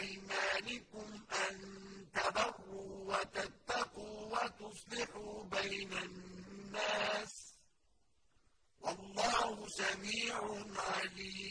أَيْمَانِكُمْ أَن تَبَرُّوا وَتَتَّقُوا وَتُصْلِحُوا بَيْنَ النَّاسِ ۗ وَاللَّهُ سَمِيعٌ عَلِيمٌ.